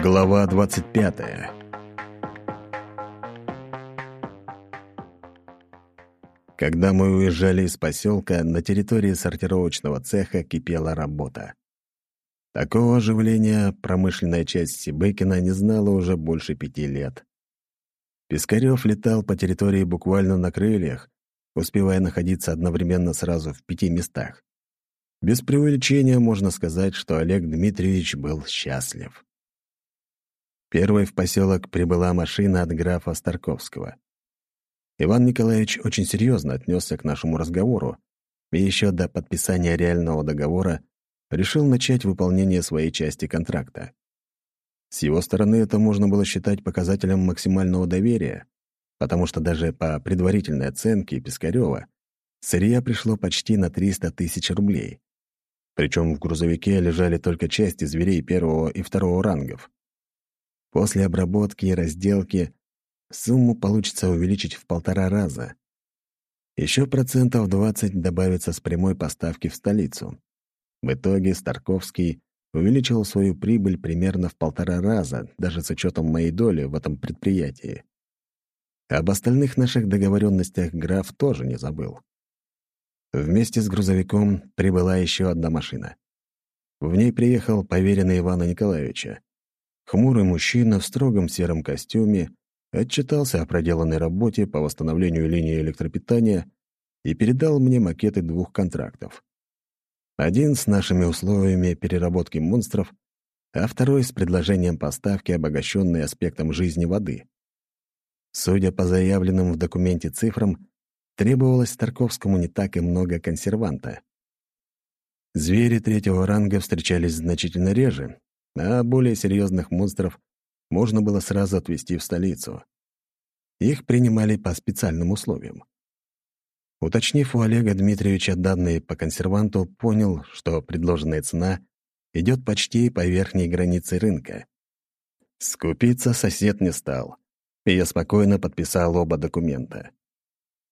Глава 25 Когда мы уезжали из поселка, на территории сортировочного цеха кипела работа. Такого оживления промышленная часть Сибыкина не знала уже больше пяти лет. Пискарев летал по территории буквально на крыльях, успевая находиться одновременно сразу в пяти местах. Без преувеличения можно сказать, что Олег Дмитриевич был счастлив. Первой в поселок прибыла машина от графа Старковского. Иван Николаевич очень серьезно отнесся к нашему разговору и еще до подписания реального договора решил начать выполнение своей части контракта. С его стороны это можно было считать показателем максимального доверия, потому что даже по предварительной оценке Пискарева сырья пришло почти на 300 тысяч рублей. Причем в грузовике лежали только части зверей первого и второго рангов. После обработки и разделки сумму получится увеличить в полтора раза. Еще процентов 20 добавится с прямой поставки в столицу. В итоге Старковский увеличил свою прибыль примерно в полтора раза, даже с учетом моей доли в этом предприятии. Об остальных наших договоренностях граф тоже не забыл. Вместе с грузовиком прибыла еще одна машина. В ней приехал поверенный Ивана Николаевича. Хмурый мужчина в строгом сером костюме отчитался о проделанной работе по восстановлению линии электропитания и передал мне макеты двух контрактов. Один с нашими условиями переработки монстров, а второй с предложением поставки, обогащенной аспектом жизни воды. Судя по заявленным в документе цифрам, требовалось Тарковскому не так и много консерванта. Звери третьего ранга встречались значительно реже, а более серьезных монстров можно было сразу отвезти в столицу. Их принимали по специальным условиям. Уточнив у Олега Дмитриевича данные по консерванту, понял, что предложенная цена идет почти по верхней границе рынка. Скупиться сосед не стал, и я спокойно подписал оба документа.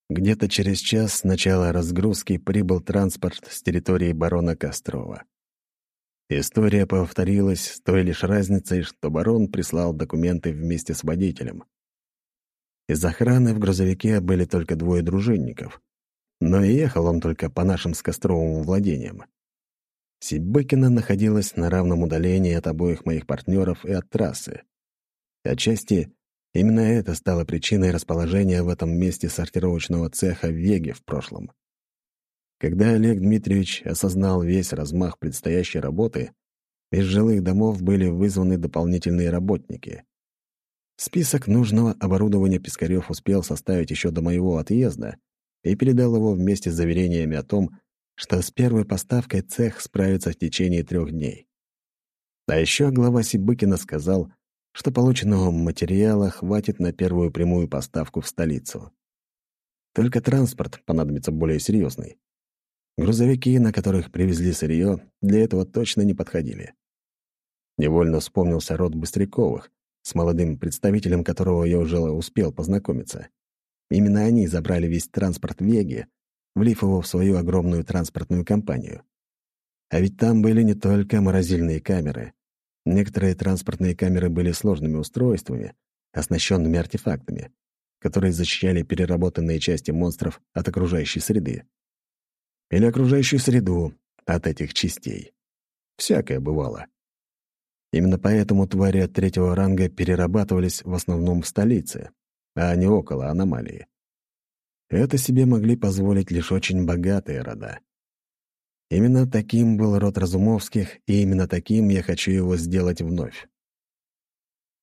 Где-то через час с начала разгрузки прибыл транспорт с территории барона Кострова. История повторилась с той лишь разницей, что барон прислал документы вместе с водителем. Из охраны в грузовике были только двое дружинников — но и ехал он только по нашим с Костровым владениям. Сибыкина находилась на равном удалении от обоих моих партнеров и от трассы. Отчасти именно это стало причиной расположения в этом месте сортировочного цеха Веги в прошлом. Когда Олег Дмитриевич осознал весь размах предстоящей работы, из жилых домов были вызваны дополнительные работники. Список нужного оборудования Пискарев успел составить еще до моего отъезда, и передал его вместе с заверениями о том, что с первой поставкой цех справится в течение трех дней. А еще глава Сибыкина сказал, что полученного материала хватит на первую прямую поставку в столицу. Только транспорт понадобится более серьезный. Грузовики, на которых привезли сырье, для этого точно не подходили. Невольно вспомнился род Быстряковых, с молодым представителем которого я уже успел познакомиться. Именно они забрали весь транспорт Веги, влив его в свою огромную транспортную компанию. А ведь там были не только морозильные камеры. Некоторые транспортные камеры были сложными устройствами, оснащенными артефактами, которые защищали переработанные части монстров от окружающей среды. Или окружающую среду от этих частей. Всякое бывало. Именно поэтому твари от третьего ранга перерабатывались в основном в столице, а не около аномалии. Это себе могли позволить лишь очень богатые рода. Именно таким был род Разумовских, и именно таким я хочу его сделать вновь.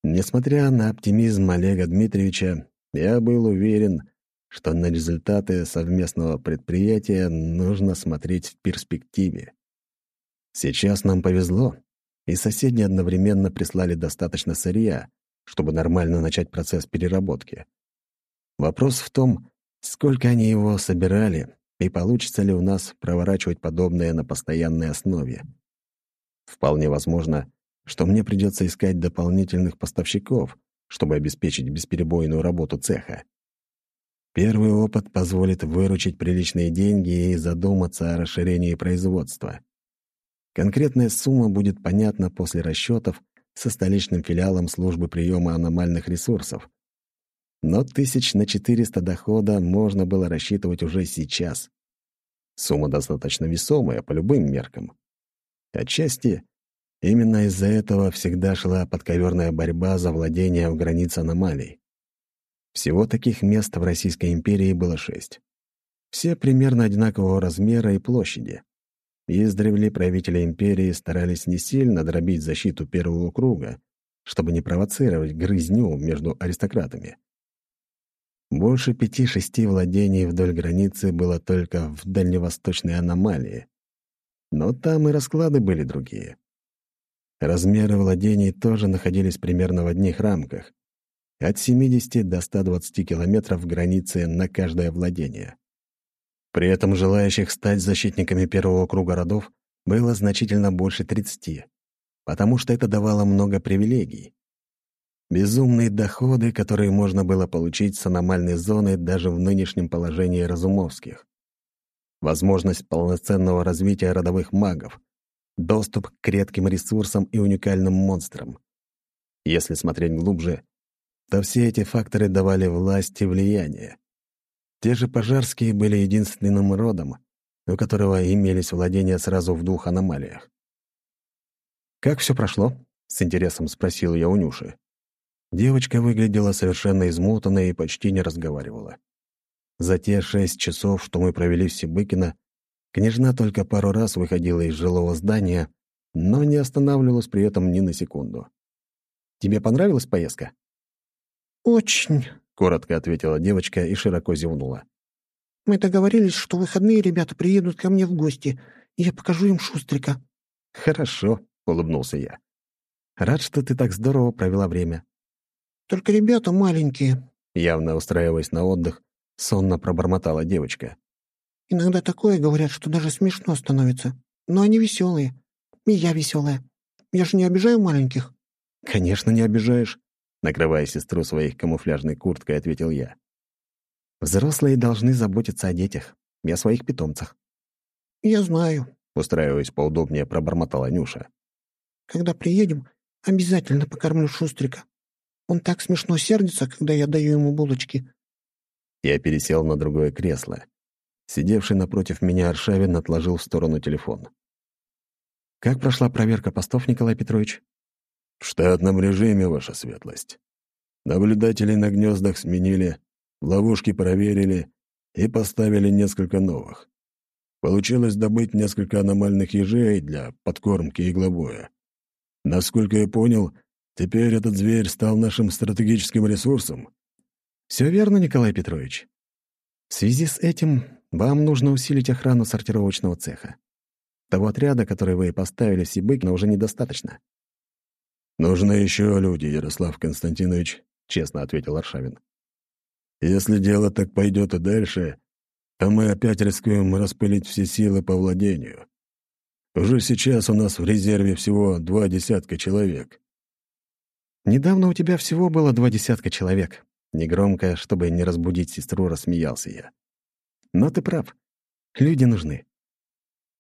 Несмотря на оптимизм Олега Дмитриевича, я был уверен, что на результаты совместного предприятия нужно смотреть в перспективе. Сейчас нам повезло, и соседи одновременно прислали достаточно сырья, чтобы нормально начать процесс переработки. Вопрос в том, сколько они его собирали и получится ли у нас проворачивать подобное на постоянной основе. Вполне возможно, что мне придется искать дополнительных поставщиков, чтобы обеспечить бесперебойную работу цеха. Первый опыт позволит выручить приличные деньги и задуматься о расширении производства. Конкретная сумма будет понятна после расчетов со столичным филиалом службы приема аномальных ресурсов. Но тысяч на 400 дохода можно было рассчитывать уже сейчас. Сумма достаточно весомая по любым меркам. Отчасти именно из-за этого всегда шла подковерная борьба за владение в границе аномалий. Всего таких мест в Российской империи было шесть. Все примерно одинакового размера и площади. Издревле правители империи старались не сильно дробить защиту первого круга, чтобы не провоцировать грызню между аристократами. Больше пяти-шести владений вдоль границы было только в дальневосточной аномалии. Но там и расклады были другие. Размеры владений тоже находились примерно в одних рамках. От 70 до 120 километров границы на каждое владение. При этом желающих стать защитниками первого круга родов было значительно больше 30, потому что это давало много привилегий. Безумные доходы, которые можно было получить с аномальной зоны даже в нынешнем положении разумовских. Возможность полноценного развития родовых магов. Доступ к редким ресурсам и уникальным монстрам. Если смотреть глубже, то все эти факторы давали власть и влияние. Те же пожарские были единственным родом, у которого имелись владения сразу в двух аномалиях. «Как все прошло?» — с интересом спросил я у Нюши. Девочка выглядела совершенно измотанной и почти не разговаривала. За те шесть часов, что мы провели в Сибыкино, княжна только пару раз выходила из жилого здания, но не останавливалась при этом ни на секунду. «Тебе понравилась поездка?» «Очень», — коротко ответила девочка и широко зевнула. «Мы договорились, что выходные ребята приедут ко мне в гости, и я покажу им Шустрика». «Хорошо», — улыбнулся я. «Рад, что ты так здорово провела время». «Только ребята маленькие», — явно устраиваясь на отдых, сонно пробормотала девочка. «Иногда такое говорят, что даже смешно становится. Но они веселые. И я веселая. Я же не обижаю маленьких». «Конечно, не обижаешь накрывая сестру своей камуфляжной курткой, ответил я. Взрослые должны заботиться о детях и о своих питомцах. Я знаю, устраиваясь поудобнее, пробормотала Нюша. Когда приедем, обязательно покормлю Шустрика. Он так смешно сердится, когда я даю ему булочки. Я пересел на другое кресло. Сидевший напротив меня Аршавин отложил в сторону телефон. «Как прошла проверка постов, Николай Петрович?» «В штатном режиме, ваша светлость. Наблюдателей на гнездах сменили, ловушки проверили и поставили несколько новых. Получилось добыть несколько аномальных ежей для подкормки иглобоя. Насколько я понял, теперь этот зверь стал нашим стратегическим ресурсом». «Все верно, Николай Петрович. В связи с этим вам нужно усилить охрану сортировочного цеха. Того отряда, который вы поставили в Сибыкино, уже недостаточно. «Нужны еще люди, Ярослав Константинович», — честно ответил Аршавин. «Если дело так пойдет и дальше, то мы опять рискуем распылить все силы по владению. Уже сейчас у нас в резерве всего два десятка человек». «Недавно у тебя всего было два десятка человек», — негромко, чтобы не разбудить сестру, рассмеялся я. «Но ты прав. Люди нужны.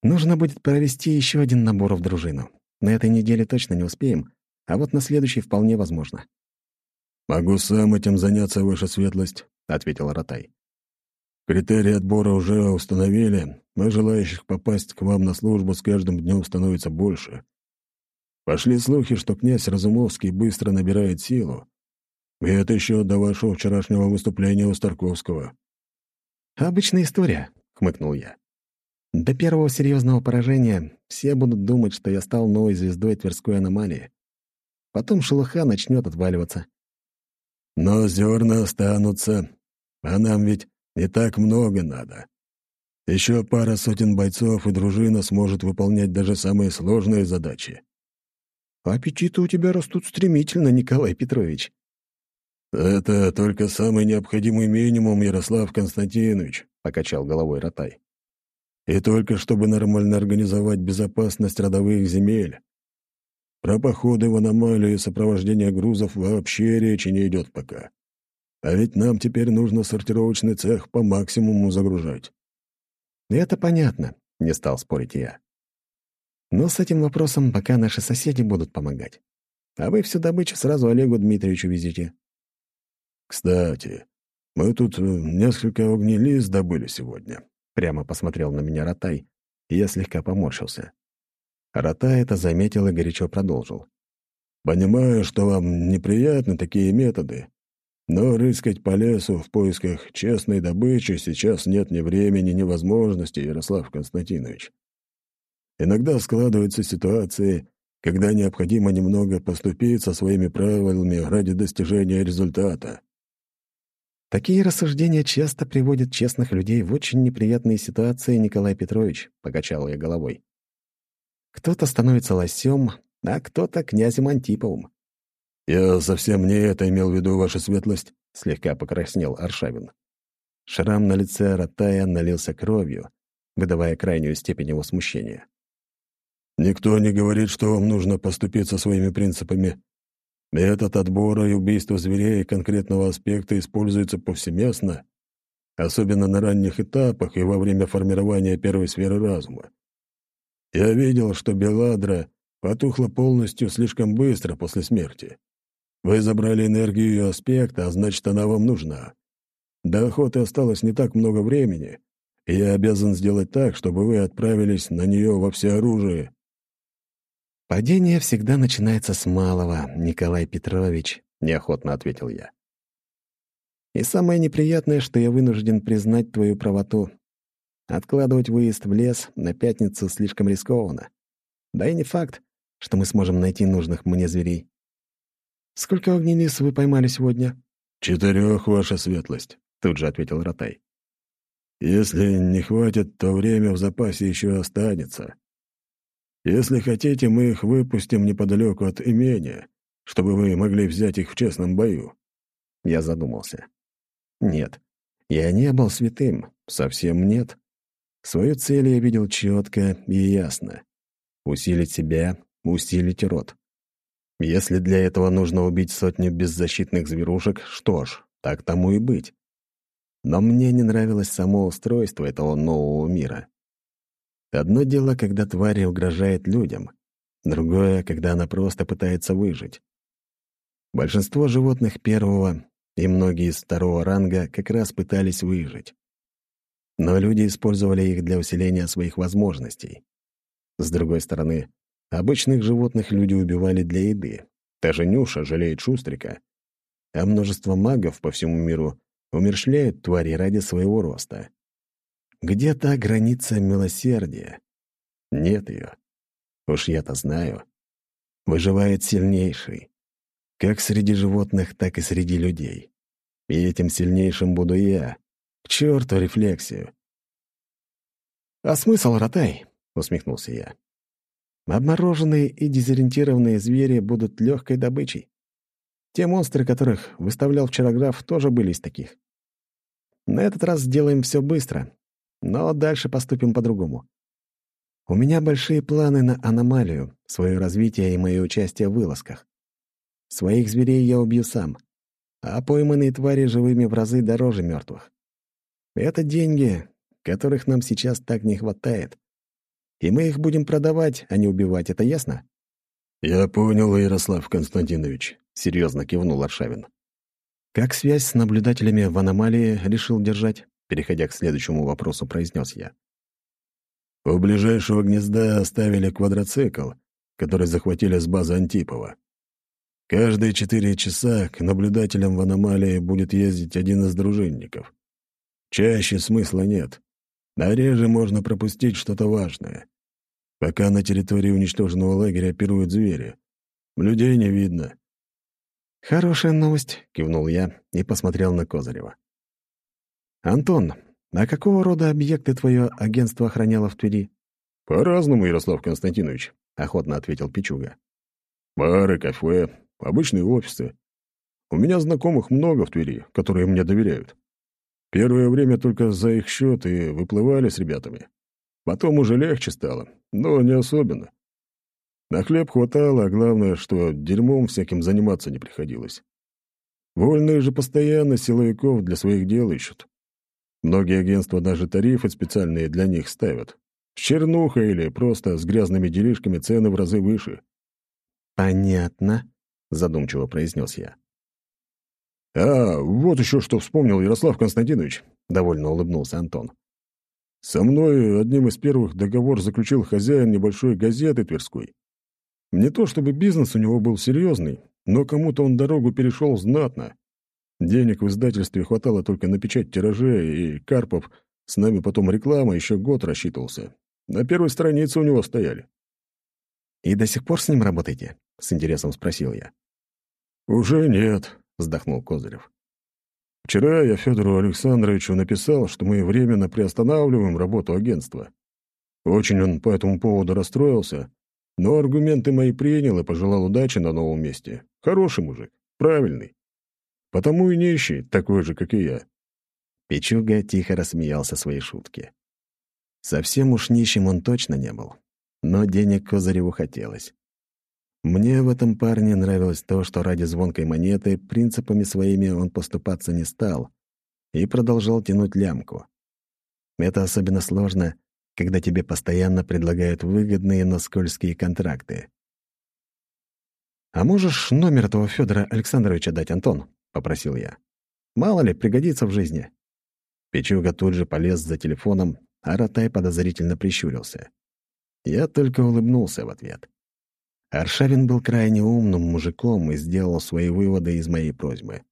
Нужно будет провести еще один набор в дружину. На этой неделе точно не успеем, а вот на следующий вполне возможно. «Могу сам этим заняться, ваша светлость», — ответил Ротай. «Критерии отбора уже установили, а желающих попасть к вам на службу с каждым днем становится больше. Пошли слухи, что князь Разумовский быстро набирает силу. И это еще до вашего вчерашнего выступления у Старковского». «Обычная история», — хмыкнул я. «До первого серьезного поражения все будут думать, что я стал новой звездой Тверской аномалии. Потом шелуха начнет отваливаться. Но зерна останутся, а нам ведь не так много надо. Еще пара сотен бойцов, и дружина сможет выполнять даже самые сложные задачи. Аппетиты у тебя растут стремительно, Николай Петрович. Это только самый необходимый минимум, Ярослав Константинович, покачал головой Ротай. И только чтобы нормально организовать безопасность родовых земель. Про походы в аномалию и сопровождение грузов вообще речи не идет пока. А ведь нам теперь нужно сортировочный цех по максимуму загружать. Это понятно, не стал спорить я. Но с этим вопросом пока наши соседи будут помогать. а вы всю добычу сразу Олегу Дмитриевичу везите». «Кстати, мы тут э, несколько огнелист добыли сегодня», — прямо посмотрел на меня Ротай, и я слегка поморщился. Ротай это заметил и горячо продолжил. «Понимаю, что вам неприятны такие методы, но рыскать по лесу в поисках честной добычи сейчас нет ни времени, ни возможности, Ярослав Константинович. Иногда складываются ситуации, когда необходимо немного поступить со своими правилами ради достижения результата. Такие рассуждения часто приводят честных людей в очень неприятные ситуации, Николай Петрович, — покачал я головой. Кто-то становится лосем, а кто-то князем Антиповым. «Я совсем не это имел в виду, ваша светлость», — слегка покраснел Аршавин. Шрам на лице Ратая налился кровью, выдавая крайнюю степень его смущения. «Никто не говорит, что вам нужно поступить со своими принципами. Метод отбора и убийства зверей конкретного аспекта используется повсеместно, особенно на ранних этапах и во время формирования первой сферы разума. Я видел, что Беладра потухла полностью слишком быстро после смерти. Вы забрали энергию ее аспекта, а значит, она вам нужна. До охоты осталось не так много времени, и я обязан сделать так, чтобы вы отправились на нее во всеоружие». «Падение всегда начинается с малого, Николай Петрович», — неохотно ответил я. «И самое неприятное, что я вынужден признать твою правоту. Откладывать выезд в лес на пятницу слишком рискованно. Да и не факт, что мы сможем найти нужных мне зверей. «Сколько огненис вы поймали сегодня?» «Четырех, ваша светлость», — тут же ответил Ротай. «Если не хватит, то время в запасе еще останется. Если хотите, мы их выпустим неподалеку от имения, чтобы вы могли взять их в честном бою». Я задумался. «Нет, я не был святым, совсем нет. Свою цель я видел четко и ясно. Усилить себя, усилить род. Если для этого нужно убить сотню беззащитных зверушек, что ж, так тому и быть. Но мне не нравилось само устройство этого нового мира. Одно дело, когда тварь угрожает людям, другое, когда она просто пытается выжить. Большинство животных первого и многие из второго ранга как раз пытались выжить. Но люди использовали их для усиления своих возможностей. С другой стороны, Обычных животных люди убивали для еды. Даже Нюша жалеет Шустрика. А множество магов по всему миру умершляют твари ради своего роста. Где та граница милосердия? Нет ее. Уж я-то знаю. Выживает сильнейший. Как среди животных, так и среди людей. И этим сильнейшим буду я. К черту рефлексию. «А смысл, Ротай?» — усмехнулся я. Обмороженные и дезориентированные звери будут легкой добычей. Те монстры, которых выставлял вчера граф, тоже были из таких. На этот раз сделаем все быстро, но дальше поступим по-другому. У меня большие планы на аномалию, свое развитие и мое участие в вылазках. Своих зверей я убью сам, а пойманные твари живыми в разы дороже мертвых. Это деньги, которых нам сейчас так не хватает и мы их будем продавать, а не убивать, это ясно?» «Я понял, Ярослав Константинович», — серьезно кивнул Аршавин. «Как связь с наблюдателями в аномалии решил держать?» Переходя к следующему вопросу, произнес я. «У ближайшего гнезда оставили квадроцикл, который захватили с базы Антипова. Каждые четыре часа к наблюдателям в аномалии будет ездить один из дружинников. Чаще смысла нет. На реже можно пропустить что-то важное пока на территории уничтоженного лагеря оперуют звери. Людей не видно». «Хорошая новость», — кивнул я и посмотрел на Козырева. «Антон, а какого рода объекты твое агентство охраняло в Твери?» «По-разному, Ярослав Константинович», — охотно ответил Пичуга. «Бары, кафе, обычные офисы. У меня знакомых много в Твери, которые мне доверяют. Первое время только за их счет и выплывали с ребятами. Потом уже легче стало, но не особенно. На хлеб хватало, а главное, что дерьмом всяким заниматься не приходилось. Вольные же постоянно силовиков для своих дел ищут. Многие агентства даже тарифы специальные для них ставят. С чернухой или просто с грязными делишками цены в разы выше. «Понятно», задумчиво произнес я. «А, вот еще что вспомнил Ярослав Константинович», — довольно улыбнулся Антон. «Со мной одним из первых договор заключил хозяин небольшой газеты Тверской. Не то чтобы бизнес у него был серьезный, но кому-то он дорогу перешел знатно. Денег в издательстве хватало только на печать тиражей, и Карпов с нами потом реклама еще год рассчитывался. На первой странице у него стояли. «И до сих пор с ним работаете?» — с интересом спросил я. «Уже нет», — вздохнул Козырев. «Вчера я Федору Александровичу написал, что мы временно приостанавливаем работу агентства. Очень он по этому поводу расстроился, но аргументы мои принял и пожелал удачи на новом месте. Хороший мужик, правильный. Потому и нищий, такой же, как и я». Пичуга тихо рассмеялся своей шутке. Совсем уж нищим он точно не был, но денег Козыреву хотелось. Мне в этом парне нравилось то, что ради звонкой монеты принципами своими он поступаться не стал и продолжал тянуть лямку. Это особенно сложно, когда тебе постоянно предлагают выгодные, но скользкие контракты. «А можешь номер этого Федора Александровича дать, Антон?» — попросил я. «Мало ли, пригодится в жизни». Печуга тут же полез за телефоном, а Ротай подозрительно прищурился. Я только улыбнулся в ответ. Аршавин был крайне умным мужиком и сделал свои выводы из моей просьбы.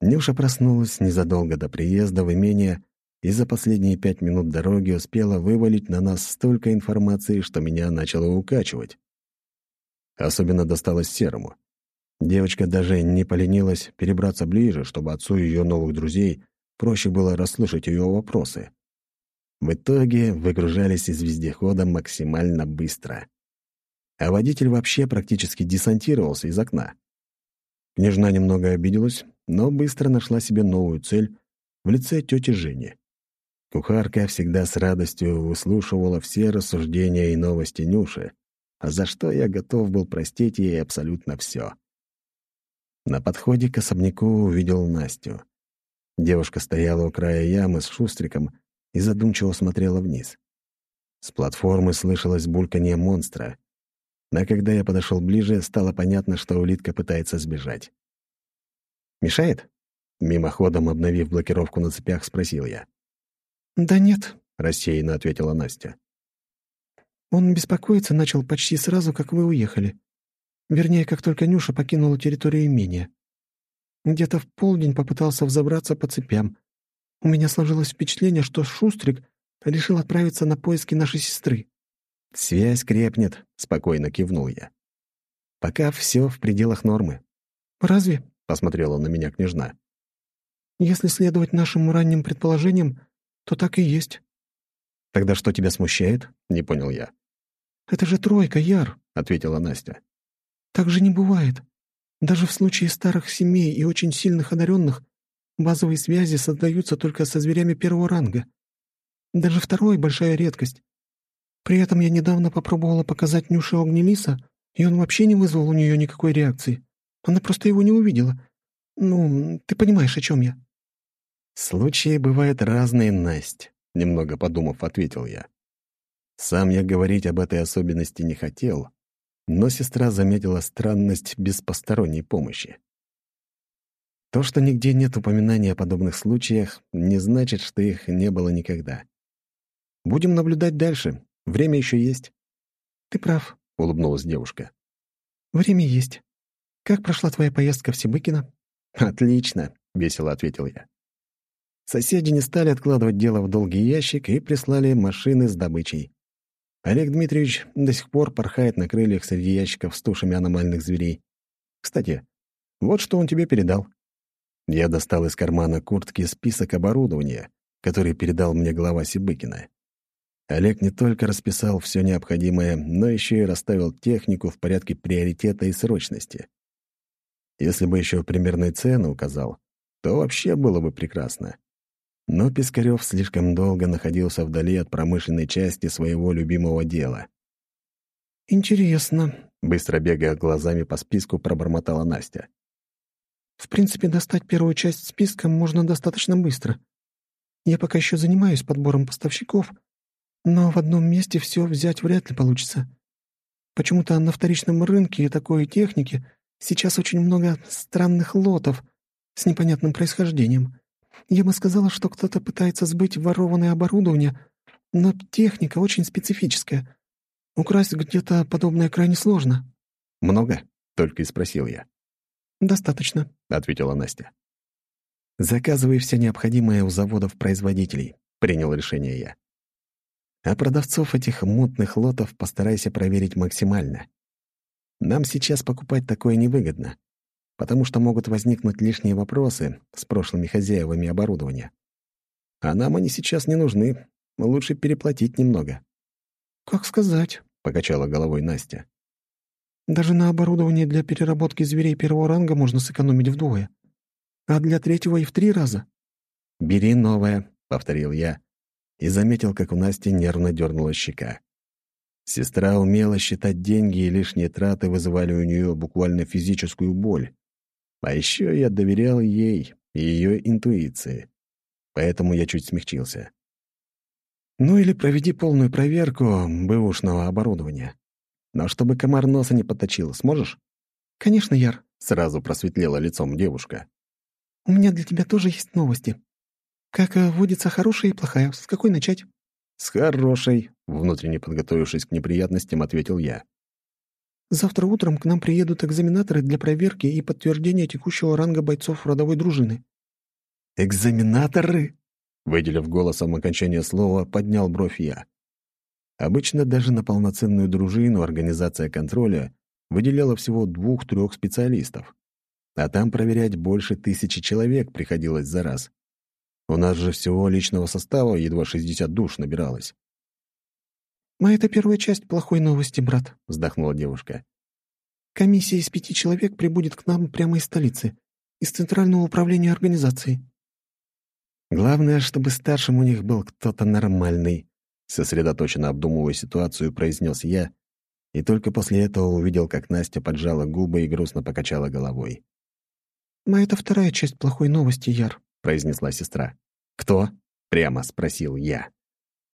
Нюша проснулась незадолго до приезда в имение и за последние пять минут дороги успела вывалить на нас столько информации, что меня начало укачивать. Особенно досталось Серому. Девочка даже не поленилась перебраться ближе, чтобы отцу ее новых друзей проще было расслышать ее вопросы. В итоге выгружались из вездехода максимально быстро а водитель вообще практически десантировался из окна. Княжна немного обиделась, но быстро нашла себе новую цель в лице тети Жени. Кухарка всегда с радостью выслушивала все рассуждения и новости Нюши, а за что я готов был простить ей абсолютно все. На подходе к особняку увидел Настю. Девушка стояла у края ямы с шустриком и задумчиво смотрела вниз. С платформы слышалось бульканье монстра, но когда я подошел ближе, стало понятно, что улитка пытается сбежать. «Мешает?» Мимоходом обновив блокировку на цепях, спросил я. «Да нет», — рассеянно ответила Настя. «Он беспокоиться начал почти сразу, как вы уехали. Вернее, как только Нюша покинула территорию имения. Где-то в полдень попытался взобраться по цепям. У меня сложилось впечатление, что Шустрик решил отправиться на поиски нашей сестры. «Связь крепнет», — спокойно кивнул я. «Пока все в пределах нормы». «Разве?» — посмотрела на меня княжна. «Если следовать нашим ранним предположениям, то так и есть». «Тогда что тебя смущает?» — не понял я. «Это же тройка, Яр», — ответила Настя. «Так же не бывает. Даже в случае старых семей и очень сильных одаренных базовые связи создаются только со зверями первого ранга. Даже второй — большая редкость. При этом я недавно попробовала показать Нюше Огнелиса, и он вообще не вызвал у нее никакой реакции. Она просто его не увидела. Ну, ты понимаешь, о чем я?» «Случаи бывают разные, Насть», — немного подумав, ответил я. Сам я говорить об этой особенности не хотел, но сестра заметила странность без посторонней помощи. То, что нигде нет упоминания о подобных случаях, не значит, что их не было никогда. Будем наблюдать дальше, Время еще есть». «Ты прав», — улыбнулась девушка. «Время есть. Как прошла твоя поездка в Сибыкино?» «Отлично», — весело ответил я. Соседи не стали откладывать дело в долгий ящик и прислали машины с добычей. Олег Дмитриевич до сих пор порхает на крыльях среди ящиков с тушами аномальных зверей. Кстати, вот что он тебе передал. Я достал из кармана куртки список оборудования, который передал мне глава Сибыкина. Олег не только расписал все необходимое, но еще и расставил технику в порядке приоритета и срочности. Если бы еще примерные цены указал, то вообще было бы прекрасно. Но Пискарев слишком долго находился вдали от промышленной части своего любимого дела. «Интересно», — быстро бегая глазами по списку, пробормотала Настя. «В принципе, достать первую часть списка можно достаточно быстро. Я пока еще занимаюсь подбором поставщиков, но в одном месте все взять вряд ли получится. Почему-то на вторичном рынке такой техники сейчас очень много странных лотов с непонятным происхождением. Я бы сказала, что кто-то пытается сбыть ворованное оборудование, но техника очень специфическая. Украсть где-то подобное крайне сложно». «Много?» — только и спросил я. «Достаточно», — ответила Настя. «Заказывай все необходимое у заводов-производителей», — принял решение я. «А продавцов этих мутных лотов постарайся проверить максимально. Нам сейчас покупать такое невыгодно, потому что могут возникнуть лишние вопросы с прошлыми хозяевами оборудования. А нам они сейчас не нужны, лучше переплатить немного». «Как сказать», — покачала головой Настя. «Даже на оборудование для переработки зверей первого ранга можно сэкономить вдвое а для третьего и в три раза». «Бери новое», — повторил я, и заметил, как у Насти нервно дернула щека. Сестра умела считать деньги, и лишние траты вызывали у нее буквально физическую боль. А еще я доверял ей и ее интуиции. Поэтому я чуть смягчился. Ну или проведи полную проверку бэушного оборудования. Но чтобы комар носа не подточил, сможешь? «Конечно, Яр», — сразу просветлела лицом девушка. У меня для тебя тоже есть новости. Как э, водится хорошая и плохая. С какой начать?» «С хорошей», — внутренне подготовившись к неприятностям, ответил я. «Завтра утром к нам приедут экзаменаторы для проверки и подтверждения текущего ранга бойцов родовой дружины». «Экзаменаторы?» Выделив голосом окончание слова, поднял бровь я. Обычно даже на полноценную дружину организация контроля выделяла всего двух-трех специалистов а там проверять больше тысячи человек приходилось за раз. У нас же всего личного состава едва 60 душ набиралось. «А это первая часть плохой новости, брат», — вздохнула девушка. «Комиссия из пяти человек прибудет к нам прямо из столицы, из Центрального управления организации». «Главное, чтобы старшим у них был кто-то нормальный», — сосредоточенно обдумывая ситуацию, произнес я, и только после этого увидел, как Настя поджала губы и грустно покачала головой. «А это вторая часть плохой новости, Яр», — произнесла сестра. «Кто?» — прямо спросил я.